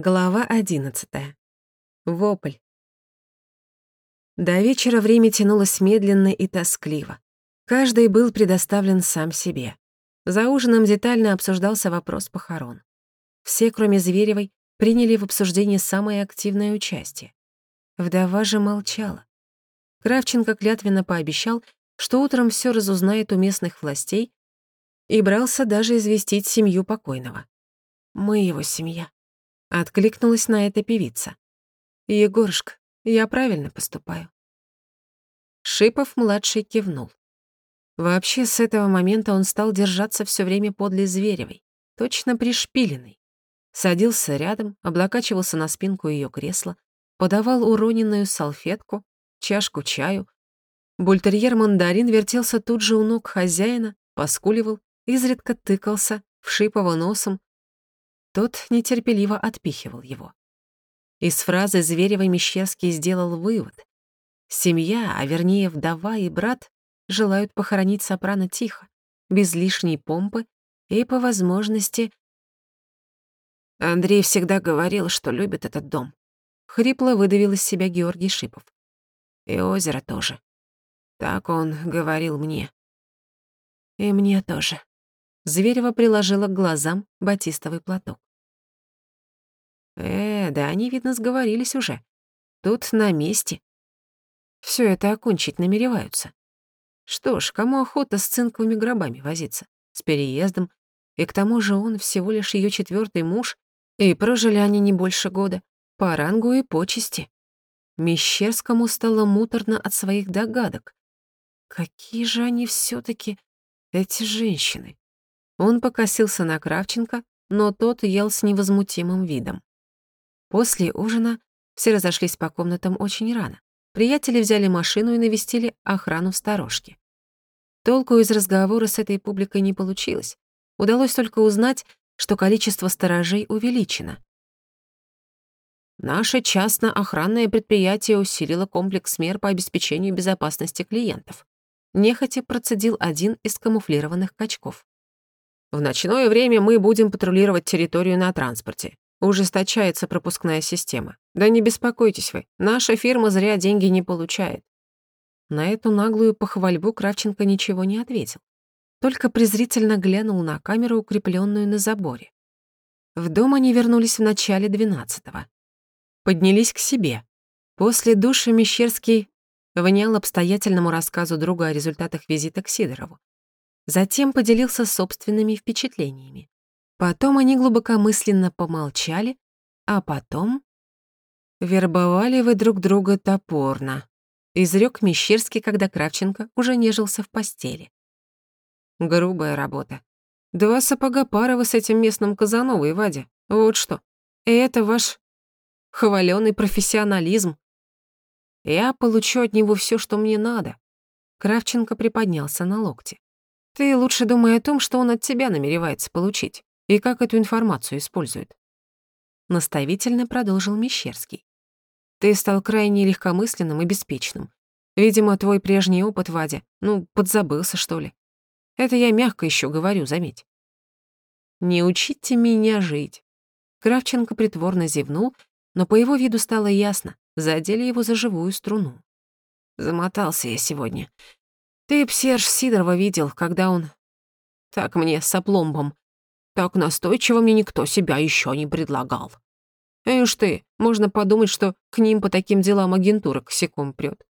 Глава одиннадцатая. Вопль. До вечера время тянулось медленно и тоскливо. Каждый был предоставлен сам себе. За ужином детально обсуждался вопрос похорон. Все, кроме Зверевой, приняли в обсуждении самое активное участие. Вдова же молчала. Кравченко клятвенно пообещал, что утром все разузнает у местных властей и брался даже известить семью покойного. «Мы его семья», Откликнулась на это певица. «Егорушка, я правильно поступаю». Шипов-младший кивнул. Вообще, с этого момента он стал держаться все время подле Зверевой, точно пришпиленный. Садился рядом, облокачивался на спинку ее кресла, подавал уроненную салфетку, чашку чаю. Бультерьер-мандарин вертелся тут же у ног хозяина, поскуливал, изредка тыкался в Шипова носом, тот нетерпеливо отпихивал его. Из фразы Зверева Мещерский сделал вывод. Семья, а вернее вдова и брат, желают похоронить сопрано тихо, без лишней помпы и, по возможности... Андрей всегда говорил, что любит этот дом. Хрипло выдавил из себя Георгий Шипов. И озеро тоже. Так он говорил мне. И мне тоже. Зверева приложила к глазам батистовый платок. Э, да они, видно, сговорились уже. Тут на месте. Все это окончить намереваются. Что ж, кому охота с цинковыми гробами возиться? С переездом. И к тому же он всего лишь ее четвертый муж, и прожили они не больше года. По рангу и почести. Мещерскому стало муторно от своих догадок. Какие же они все таки эти женщины? Он покосился на Кравченко, но тот ел с невозмутимым видом. После ужина все разошлись по комнатам очень рано. Приятели взяли машину и навестили охрану в сторожке. Толку из разговора с этой публикой не получилось. Удалось только узнать, что количество сторожей увеличено. Наше частно-охранное предприятие усилило комплекс мер по обеспечению безопасности клиентов. Нехотя процедил один из камуфлированных качков. В ночное время мы будем патрулировать территорию на транспорте. Ужесточается пропускная система. Да не беспокойтесь вы, наша фирма зря деньги не получает. На эту наглую похвальбу Кравченко ничего не ответил. Только презрительно глянул на камеру, укрепленную на заборе. В дом они вернулись в начале двенадцатого. Поднялись к себе. После душа Мещерский внял обстоятельному рассказу друга о результатах визита к Сидорову. Затем поделился собственными впечатлениями. Потом они глубокомысленно помолчали, а потом... «Вербовали вы друг друга топорно», — изрёк Мещерский, когда Кравченко уже нежился в постели. «Грубая работа. Два сапога пара вы с этим местным Казановой, Вадя. Вот что. И это ваш хвалёный профессионализм. Я получу от него всё, что мне надо». Кравченко приподнялся на локте. «Ты лучше думай о том, что он от тебя намеревается получить и как эту информацию использует. Наставительно продолжил Мещерский. Ты стал крайне легкомысленным и беспечным. Видимо, твой прежний опыт, Вадя, ну, подзабылся, что ли. Это я мягко еще говорю, заметь. Не учите меня жить. Кравченко притворно зевнул, но по его виду стало ясно, задели его за живую струну. Замотался я сегодня. Ты б Серж Сидорова видел, когда он... Так мне, с опломбом, так настойчиво мне никто себя еще не предлагал. Эш ты, можно подумать, что к ним по таким делам агентура косяком прёт.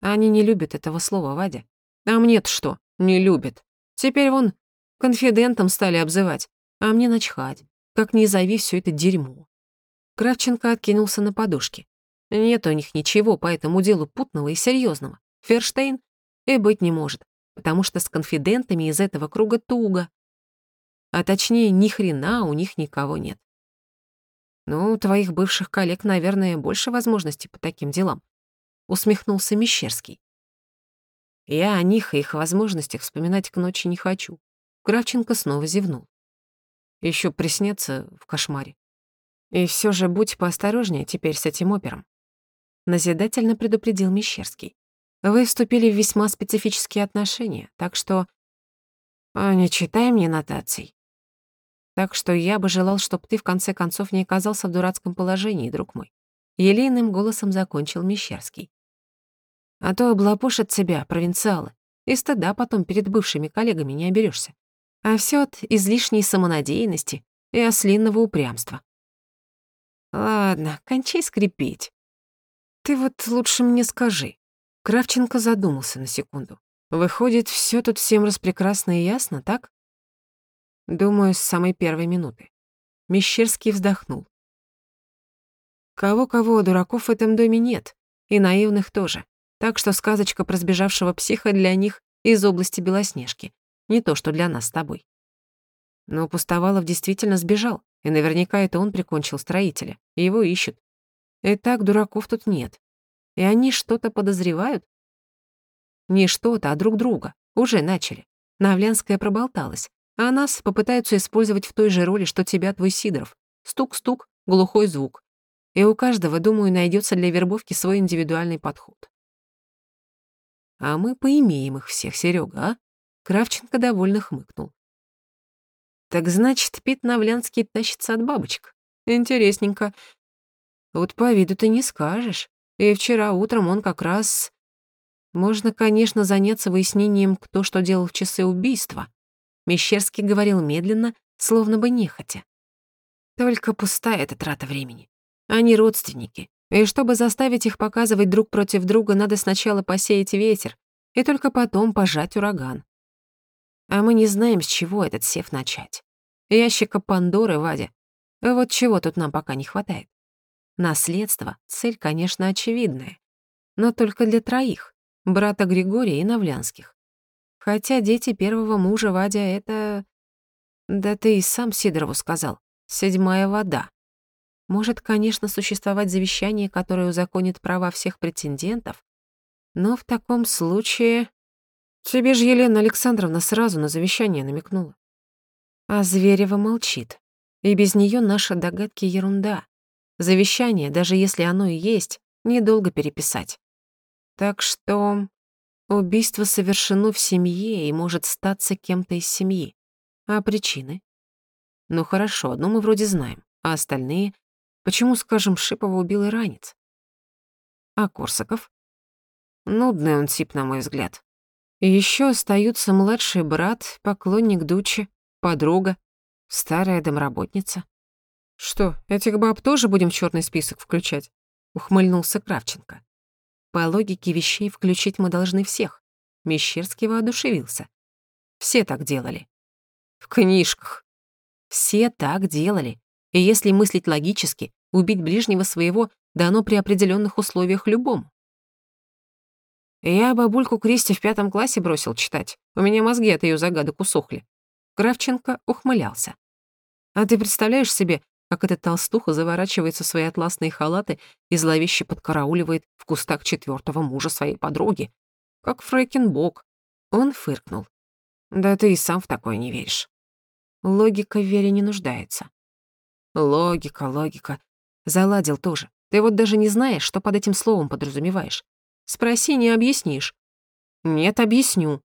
Они не любят этого слова, Вадя. А мне-то что, не любят. Теперь вон конфидентом стали обзывать, а мне начхать. Как не зови все это дерьмо. Кравченко откинулся на подушке. Нет у них ничего по этому делу путного и серьезного. Ферштейн и быть не может, потому что с конфидентами из этого круга туго. А точнее, ни хрена у них никого нет. Ну, у твоих бывших коллег, наверное, больше возможностей по таким делам. Усмехнулся Мещерский. Я о них и их возможностях вспоминать к ночи не хочу. Кравченко снова зевнул. Еще приснится в кошмаре. И все же будь поосторожнее теперь с этим опером. Назидательно предупредил Мещерский. Вы вступили в весьма специфические отношения, так что... А не читай мне нотаций. Так что я бы желал, чтобы ты в конце концов не оказался в дурацком положении, друг мой. Елейным голосом закончил Мещерский. А то облапошат тебя, провинциалы, и стыда потом перед бывшими коллегами не оберешься. А все от излишней самонадеянности и ослинного упрямства. Ладно, кончай скрипеть. Ты вот лучше мне скажи. Кравченко задумался на секунду. Выходит, все тут всем распрекрасно и ясно, так? Думаю, с самой первой минуты. Мещерский вздохнул. Кого-кого, дураков в этом доме нет, и наивных тоже. Так что сказочка про сбежавшего психа для них из области Белоснежки. Не то, что для нас с тобой. Но Пустовалов действительно сбежал, и наверняка это он прикончил строителя, и его ищут. И так дураков тут нет. И они что-то подозревают? Не что-то, а друг друга. Уже начали. Навлянская проболталась, а нас попытаются использовать в той же роли, что тебя, твой Сидоров. Стук-стук, глухой звук. И у каждого, думаю, найдется для вербовки свой индивидуальный подход. А мы поимеем их всех, Серега, а? Кравченко довольно хмыкнул. Так значит, Пит Навлянский тащится от бабочек. Интересненько. Вот по виду ты не скажешь. И вчера утром он как раз... Можно, конечно, заняться выяснением, кто что делал в часы убийства. Мещерский говорил медленно, словно бы нехотя. Только пустая эта трата времени. Они родственники. И чтобы заставить их показывать друг против друга, надо сначала посеять ветер, и только потом пожать ураган. А мы не знаем, с чего этот сев начать. Ящика Пандоры, Вадя. Вот чего тут нам пока не хватает. Наследство — цель, конечно, очевидная. Но только для троих — брата Григория и Навлянских. Хотя дети первого мужа Вадя — это... Да ты и сам Сидорову сказал. Седьмая вода. Может, конечно, существовать завещание, которое узаконит права всех претендентов, но в таком случае... Тебе же Елена Александровна сразу на завещание намекнула. А Зверева молчит. И без нее наши догадки ерунда. Завещание, даже если оно и есть, недолго переписать. Так что убийство совершено в семье и может статься кем-то из семьи. А причины? Ну хорошо, одну мы вроде знаем, а остальные... Почему, скажем, Шипова убил и ранец? А Корсаков? Нудный он тип, на мой взгляд. И ещё остаются младший брат, поклонник Дучи, подруга, старая домработница. «Что, этих баб тоже будем в чёрный список включать?» — ухмыльнулся Кравченко. «По логике вещей включить мы должны всех». Мещерский воодушевился. «Все так делали». «В книжках». «Все так делали. И если мыслить логически, убить ближнего своего дано при определённых условиях любому. Я бабульку Кристи в пятом классе бросил читать. У меня мозги от её загадок усохли. Кравченко ухмылялся. А ты представляешь себе, как этот толстуха заворачивается в свои атласные халаты и зловеще подкарауливает в кустах четвёртого мужа своей подруги? Как Фрейкенбок. Он фыркнул. Да ты и сам в такое не веришь. Логика в вере не нуждается. Логика, логика. Заладил тоже. Ты вот даже не знаешь, что под этим словом подразумеваешь. Спроси, не объяснишь. Нет, объясню.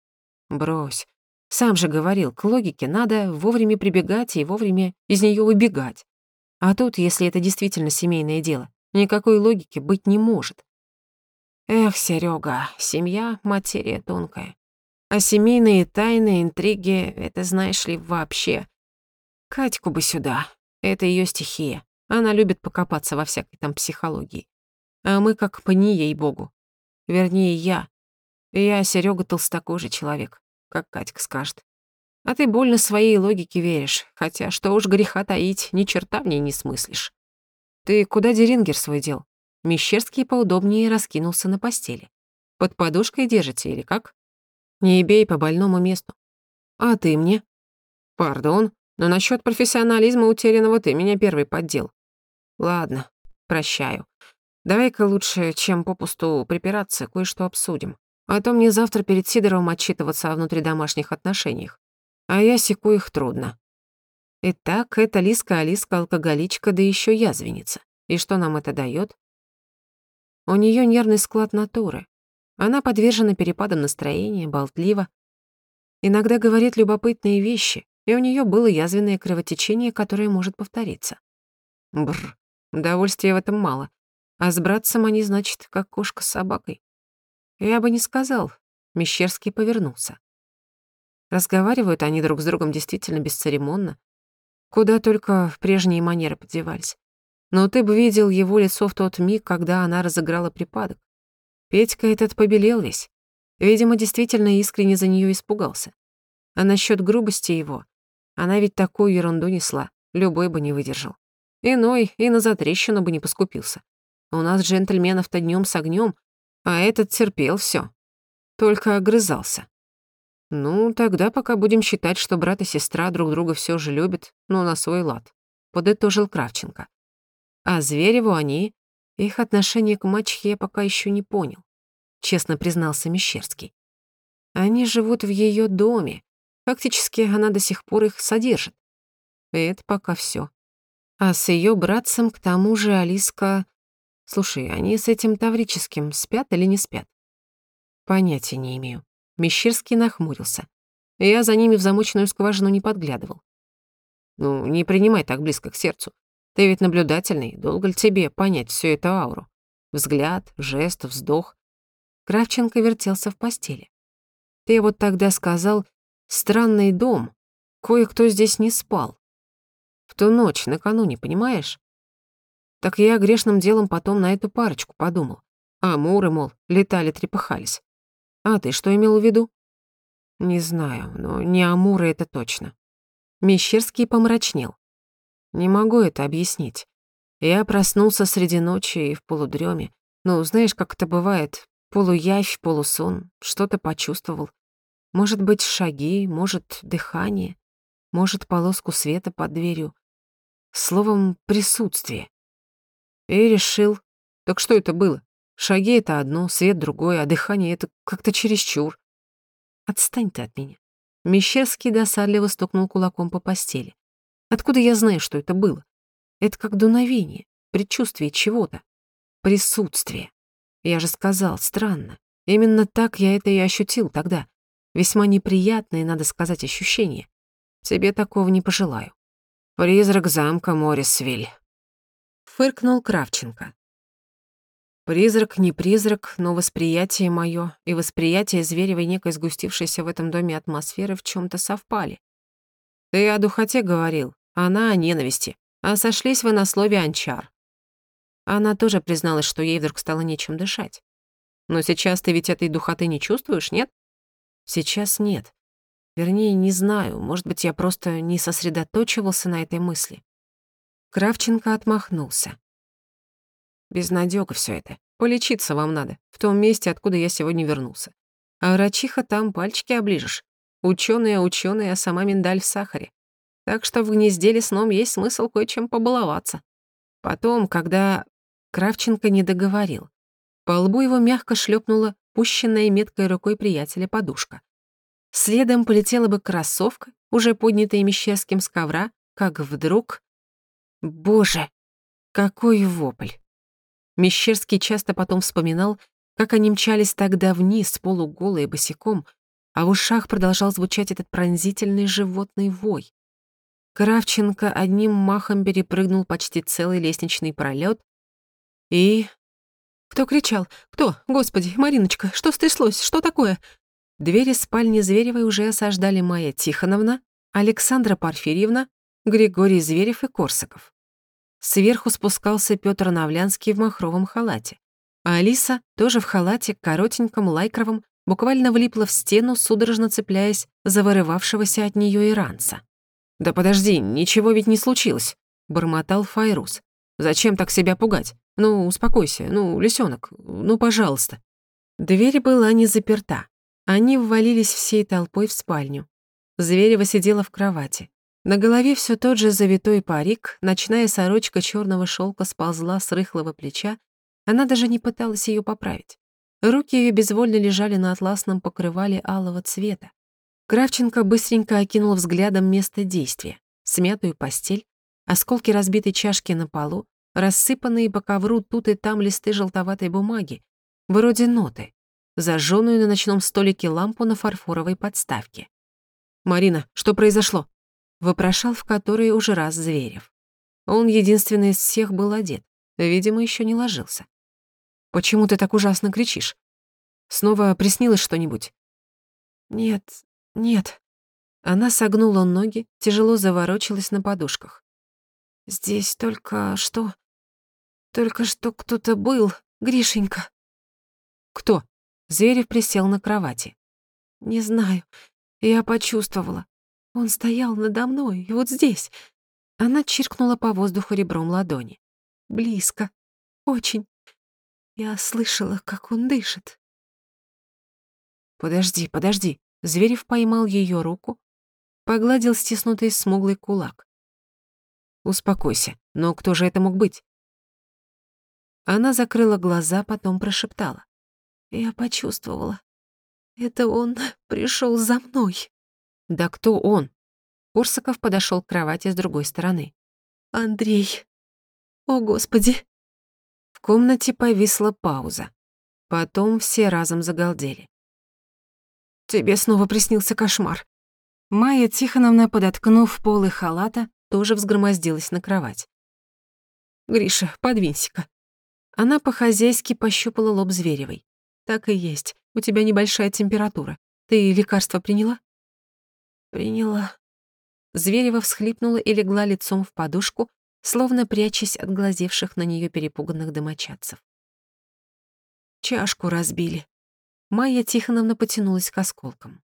Брось. Сам же говорил, к логике надо вовремя прибегать и вовремя из нее выбегать. А тут, если это действительно семейное дело, никакой логики быть не может. Эх, Серега, семья — материя тонкая. А семейные тайны, интриги — это, знаешь ли, вообще. Катьку бы сюда. Это ее стихия. Она любит покопаться во всякой там психологии. А мы как пни, ей-богу. Вернее, я. Я, Серёга, толстокожий человек, как Катька скажет. А ты больно своей логике веришь, хотя что уж греха таить, ни черта в ней не смыслишь. Ты куда Дерингер свой дел? Мещерский поудобнее раскинулся на постели. Под подушкой держите или как? Не бей по больному месту. А ты мне? Пардон, но насчет профессионализма утерянного ты меня первый поддел. Ладно, прощаю. Давай-ка лучше, чем попусту припираться, кое-что обсудим. А то мне завтра перед Сидоровым отчитываться о внутридомашних отношениях. А я секу их трудно. Итак, это Лиска Алиска алкоголичка, да еще язвенница. И что нам это дает? У нее нервный склад натуры. Она подвержена перепадам настроения, болтлива. Иногда говорит любопытные вещи, и у нее было язвенное кровотечение, которое может повториться. Бррр, удовольствия в этом мало. А с братцем они, значит, как кошка с собакой. Я бы не сказал. Мещерский повернулся. Разговаривают они друг с другом действительно бесцеремонно. Куда только прежние манеры подевались. Но ты бы видел его лицо в тот миг, когда она разыграла припадок. Петька этот побелел весь. Видимо, действительно искренне за нее испугался. А насчет грубости его, она ведь такую ерунду несла, любой бы не выдержал. Иной и на затрещину бы не поскупился. У нас джентльменов-то днем с огнем, а этот терпел все, Только огрызался. Ну, тогда пока будем считать, что брат и сестра друг друга все же любят, но на свой лад, подытожил Кравченко. А Звереву они, их отношение к мачехе я пока еще не понял, честно признался Мещерский. Они живут в ее доме, фактически она до сих пор их содержит. И это пока все. А с ее братцем, к тому же, Алиска... Слушай, они с этим Таврическим спят или не спят? Понятия не имею. Мещерский нахмурился. Я за ними в замочную скважину не подглядывал. Ну, не принимай так близко к сердцу. Ты ведь наблюдательный, долго ли тебе понять всю эту ауру? Взгляд, жест, вздох. Кравченко вертелся в постели. Ты вот тогда сказал «странный дом». Кое-кто здесь не спал. В ту ночь, накануне, понимаешь? Так я грешным делом потом на эту парочку подумал. А муры, мол, летали-трепыхались. А ты что имел в виду? Не знаю, но не Амуры это точно. Мещерский помрачнел. Не могу это объяснить. Я проснулся среди ночи и в полудреме. Ну, знаешь, как это бывает, полуявь, полусон, что-то почувствовал. Может быть, шаги, может, дыхание, может, полоску света под дверью. Словом, присутствие. И решил, так что это было? Шаги — это одно, свет — другое, а дыхание — это как-то чересчур. Отстань ты от меня. Мещерский досадливо стукнул кулаком по постели. Откуда я знаю, что это было? Это как дуновение, предчувствие чего-то. Присутствие. Я же сказал, странно. Именно так я это и ощутил тогда. Весьма неприятное, надо сказать, ощущение. Тебе такого не пожелаю. Призрак замка Морисвиль. Фыркнул Кравченко. Призрак, не призрак, но восприятие моё и восприятие Зверевой некой сгустившейся в этом доме атмосферы в чём то совпали. Ты о духоте говорил, она о ненависти, а сошлись вы на слове «анчар». Она тоже призналась, что ей вдруг стало нечем дышать. Но сейчас ты ведь этой духоты не чувствуешь, нет? Сейчас нет. Вернее, не знаю, может быть, я просто не сосредоточивался на этой мысли. Кравченко отмахнулся. Безнадёга всё это. Полечиться вам надо, в том месте, откуда я сегодня вернулся. А врачиха там пальчики оближешь. Учёные, учёные, а сама миндаль в сахаре. Так что в гнезде лесном есть смысл кое-чем побаловаться. Потом, когда Кравченко не договорил, по лбу его мягко шлепнула пущенная меткой рукой приятеля подушка. Следом полетела бы кроссовка, уже поднятая Мещерским с ковра, как вдруг... Боже, какой вопль! Мещерский часто потом вспоминал, как они мчались тогда вниз, полуголые, босиком, а в ушах продолжал звучать этот пронзительный животный вой. Кравченко одним махом перепрыгнул почти целый лестничный пролет и... «Кто кричал? Кто? Господи, Мариночка, что стряслось? Что такое?» Двери спальни Зверевой уже осаждали Майя Тихоновна, Александра Порфирьевна, Григорий Зверев и Корсаков. Сверху спускался Пётр Навлянский в махровом халате. А Алиса, тоже в халате, коротеньком, лайкровом, буквально влипла в стену, судорожно цепляясь за вырывавшегося от неё иранца. «Да подожди, ничего ведь не случилось», — бормотал Файрус. «Зачем так себя пугать? Ну, успокойся, ну, лисёнок, ну, пожалуйста». Дверь была не заперта. Они ввалились всей толпой в спальню. Зверева сидела в кровати. На голове все тот же завитой парик, ночная сорочка черного шелка сползла с рыхлого плеча, она даже не пыталась ее поправить. Руки ее безвольно лежали на атласном покрывале алого цвета. Кравченко быстренько окинул взглядом место действия. Смятую постель, осколки разбитой чашки на полу, рассыпанные по ковру тут и там листы желтоватой бумаги, вроде ноты, зажженную на ночном столике лампу на фарфоровой подставке. «Марина, что произошло?» Вопрошал в который уже раз Зверев. Он единственный из всех был одет, видимо, еще не ложился. «Почему ты так ужасно кричишь? Снова приснилось что-нибудь?» «Нет, нет». Она согнула ноги, тяжело заворочилась на подушках. «Здесь только что... Только что кто-то был, Гришенька». «Кто?» Зверев присел на кровати. «Не знаю. Я почувствовала. Он стоял надо мной, вот здесь». Она чиркнула по воздуху ребром ладони. «Близко. Очень. Я слышала, как он дышит». «Подожди, подожди». Зверев поймал ее руку, погладил стиснутый смуглый кулак. «Успокойся. Но кто же это мог быть?» Она закрыла глаза, потом прошептала. Я почувствовала. Это он пришел за мной. Да кто он? Урсаков подошел к кровати с другой стороны. Андрей. О, Господи. В комнате повисла пауза. Потом все разом загалдели. Тебе снова приснился кошмар. Майя Тихоновна, подоткнув полы халата, тоже взгромоздилась на кровать. «Гриша, подвинься-ка». Она по-хозяйски пощупала лоб Зверевой. Так и есть. У тебя небольшая температура. Ты лекарство приняла? Приняла. Зверева всхлипнула и легла лицом в подушку, словно прячась от глазевших на нее перепуганных домочадцев. Чашку разбили. Майя Тихоновна потянулась к осколкам.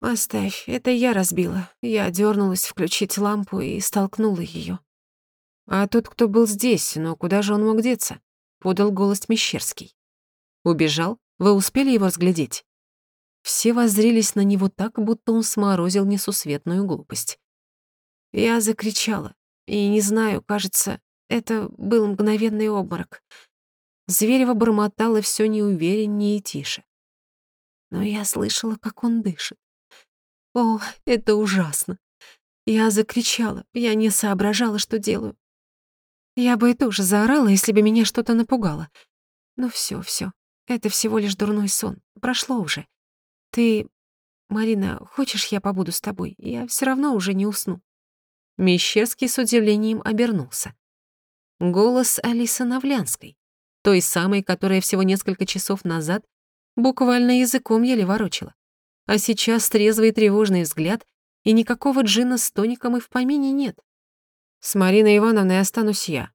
«Оставь, это я разбила. Я дернулась включить лампу и столкнула ее. «А тот, кто был здесь, но куда же он мог деться?» — подал голос Мещерский. Убежал? Вы успели его разглядеть?» Все воззрились на него так, будто он сморозил несусветную глупость. Я закричала. И не знаю, кажется, это был мгновенный обморок. Зверева бормотала все неувереннее и тише. Но я слышала, как он дышит. О, это ужасно. Я закричала, я не соображала, что делаю. Я бы и тоже заорала, если бы меня что-то напугало. Но все, все, это всего лишь дурной сон. Прошло уже. Ты... Марина, хочешь, я побуду с тобой? Я все равно уже не усну». Мещерский с удивлением обернулся. Голос Алисы Навлянской, той самой, которая всего несколько часов назад буквально языком еле ворочала. А сейчас трезвый тревожный взгляд, и никакого джина с тоником и в помине нет. С Мариной Ивановной останусь я.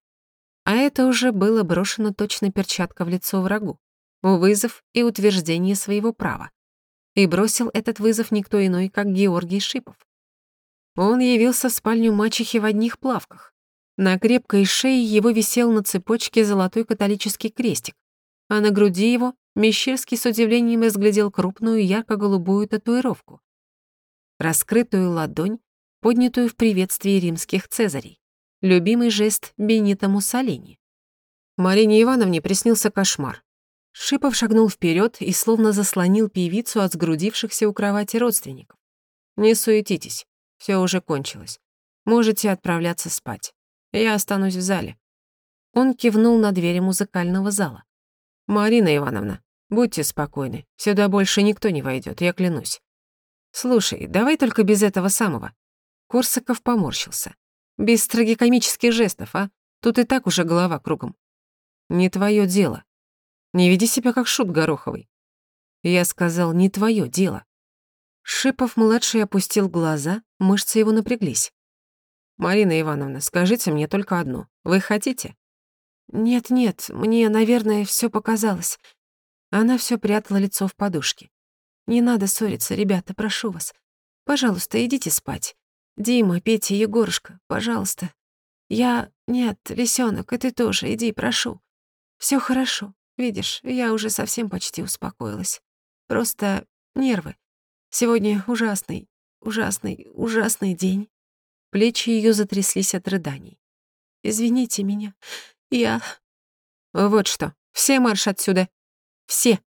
А это уже было брошено точно перчатка в лицо врагу вызов и утверждение своего права. И бросил этот вызов никто иной, как Георгий Шипов. Он явился в спальню мачехи в одних плавках. На крепкой шее его висел на цепочке золотой католический крестик, а на груди его Мещерский с удивлением разглядел крупную ярко-голубую татуировку. Раскрытую ладонь, поднятую в приветствии римских цезарей. Любимый жест Бенита Муссолини. Марине Ивановне приснился кошмар. Шипов шагнул вперед и словно заслонил певицу от сгрудившихся у кровати родственников. «Не суетитесь, все уже кончилось. Можете отправляться спать. Я останусь в зале». Он кивнул на двери музыкального зала. «Марина Ивановна, будьте спокойны, сюда больше никто не войдет, я клянусь. Слушай, давай только без этого самого». Корсаков поморщился. «Без трагикомических жестов, а? Тут и так уже голова кругом». «Не твое дело», не веди себя как шут Гороховый. Я сказал, не твое дело. Шипов-младший опустил глаза, мышцы его напряглись. «Марина Ивановна, скажите мне только одно. Вы хотите?» «Нет-нет, мне, наверное, все показалось». Она все прятала лицо в подушке. «Не надо ссориться, ребята, прошу вас. Пожалуйста, идите спать. Дима, Петя, Егорушка, пожалуйста. Я... Нет, лисенок, и ты тоже, иди, прошу. Все хорошо, Видишь, я уже совсем почти успокоилась. Просто нервы. Сегодня ужасный, ужасный, ужасный день. Плечи ее затряслись от рыданий. Извините меня. Я... Вот что. Все марш отсюда. Все.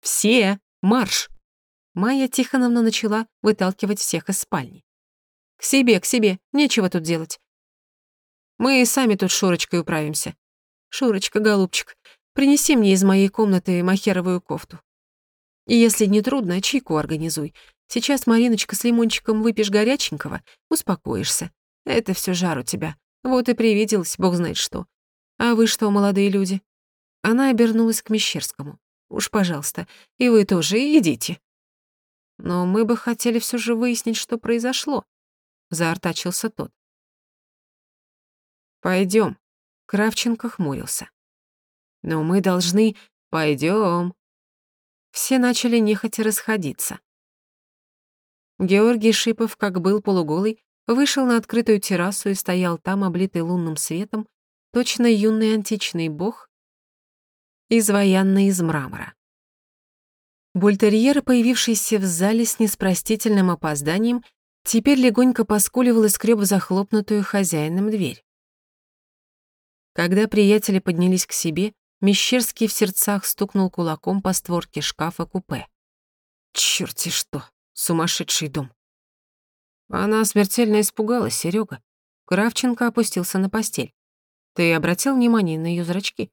Все. Марш. Майя Тихоновна начала выталкивать всех из спальни. К себе, к себе. Нечего тут делать. Мы и сами тут Шурочкой управимся. Шурочка, голубчик, Принеси мне из моей комнаты махеровую кофту. И если не трудно, чайку организуй. Сейчас, Мариночка, с лимончиком выпьешь горяченького, успокоишься. Это все жар у тебя. Вот и привиделось, бог знает что. А вы что, молодые люди?» Она обернулась к Мещерскому. «Уж, пожалуйста, и вы тоже идите». «Но мы бы хотели все же выяснить, что произошло», — заортачился тот. Пойдем. Кравченко хмурился. «Но мы должны... Пойдем. Все начали нехотя расходиться. Георгий Шипов, как был полуголый, вышел на открытую террасу и стоял там, облитый лунным светом, точно юный античный бог, изваянный из мрамора. Бультерьер, появившийся в зале с неспростительным опозданием, теперь легонько поскуливал и скреб захлопнутую хозяином дверь. Когда приятели поднялись к себе, Мещерский в сердцах стукнул кулаком по створке шкафа-купе. «Чёрти что! Сумасшедший дом!» Она смертельно испугалась, Серёга. Кравченко опустился на постель. «Ты обратил внимание на её зрачки?»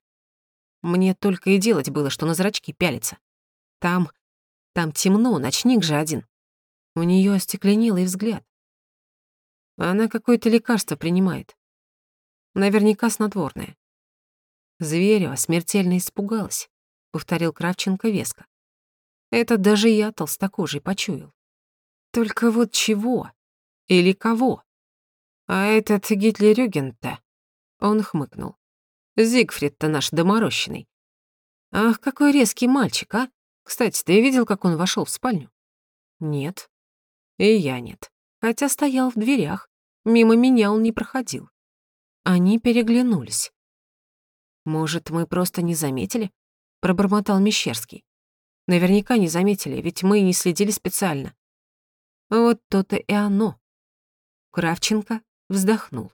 «Мне только и делать было, что на зрачки пялиться. Там... там темно, ночник же один. У неё остекленелый взгляд. Она какое-то лекарство принимает. Наверняка снотворное. Зверева смертельно испугалась, повторил Кравченко веско. Это даже я толстокожий почуял. Только вот чего? Или кого? А этот Гитлерюген-то? Он хмыкнул. Зигфрид-то наш доморощенный. Ах, какой резкий мальчик, а? Кстати, ты видел, как он вошел в спальню? Нет. И я нет. Хотя стоял в дверях. Мимо меня он не проходил. Они переглянулись. «Может, мы просто не заметили?» — пробормотал Мещерский. «Наверняка не заметили, ведь мы не следили специально». Вот то-то и оно. Кравченко вздохнул.